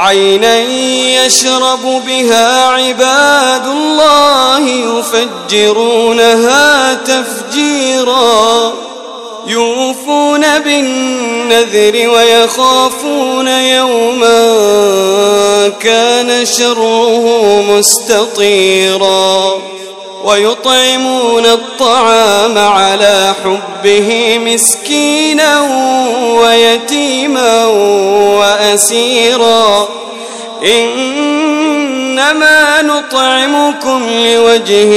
عينا يشرب بها عباد الله يفجرونها تفجيرا. يوفون بالنذر ويخافون يوما كان شره مستطيرا. ويطعمون الطعام على حبه مسكينا ويتيما وأسيرا. إنما نطعمكم لوجه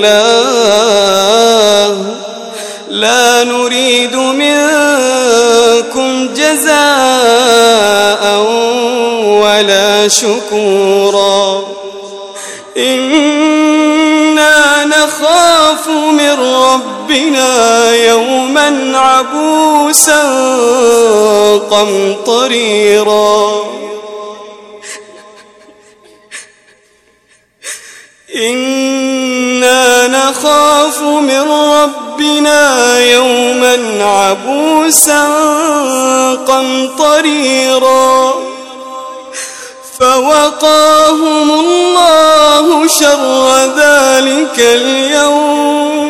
الله. لا نريد منكم جزاء ولا شكورا. نخاف من ربنا يوما عبوسا قمطريرا. إنا نخاف من ربنا يوما عبوسا قمطريرا. فوقاهم الله شر ذلك اليوم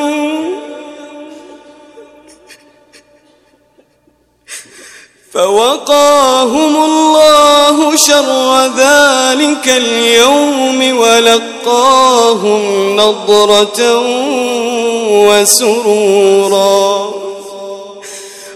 فوقاهم الله شر ذلك اليوم ولقاهم نضرة وسرورا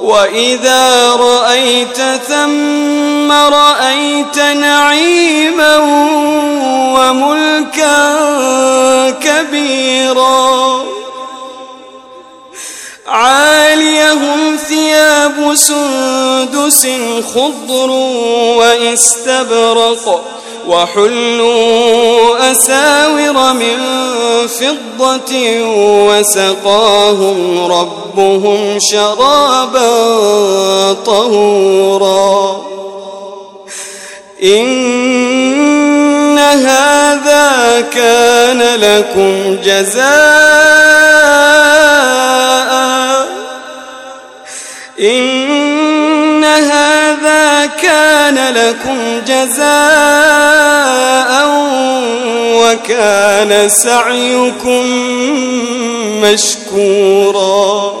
وإذا رأيت ثم رأيت نعيما وملكا كبيرا عاليهم ثياب سندس خضر واستبرق وحلوا أساور من فضة وسقاهم ربهم شرابا طهورا. إن هذا كان لكم جزاء. إن كان لكم جزاء وكان سعيكم مشكورا.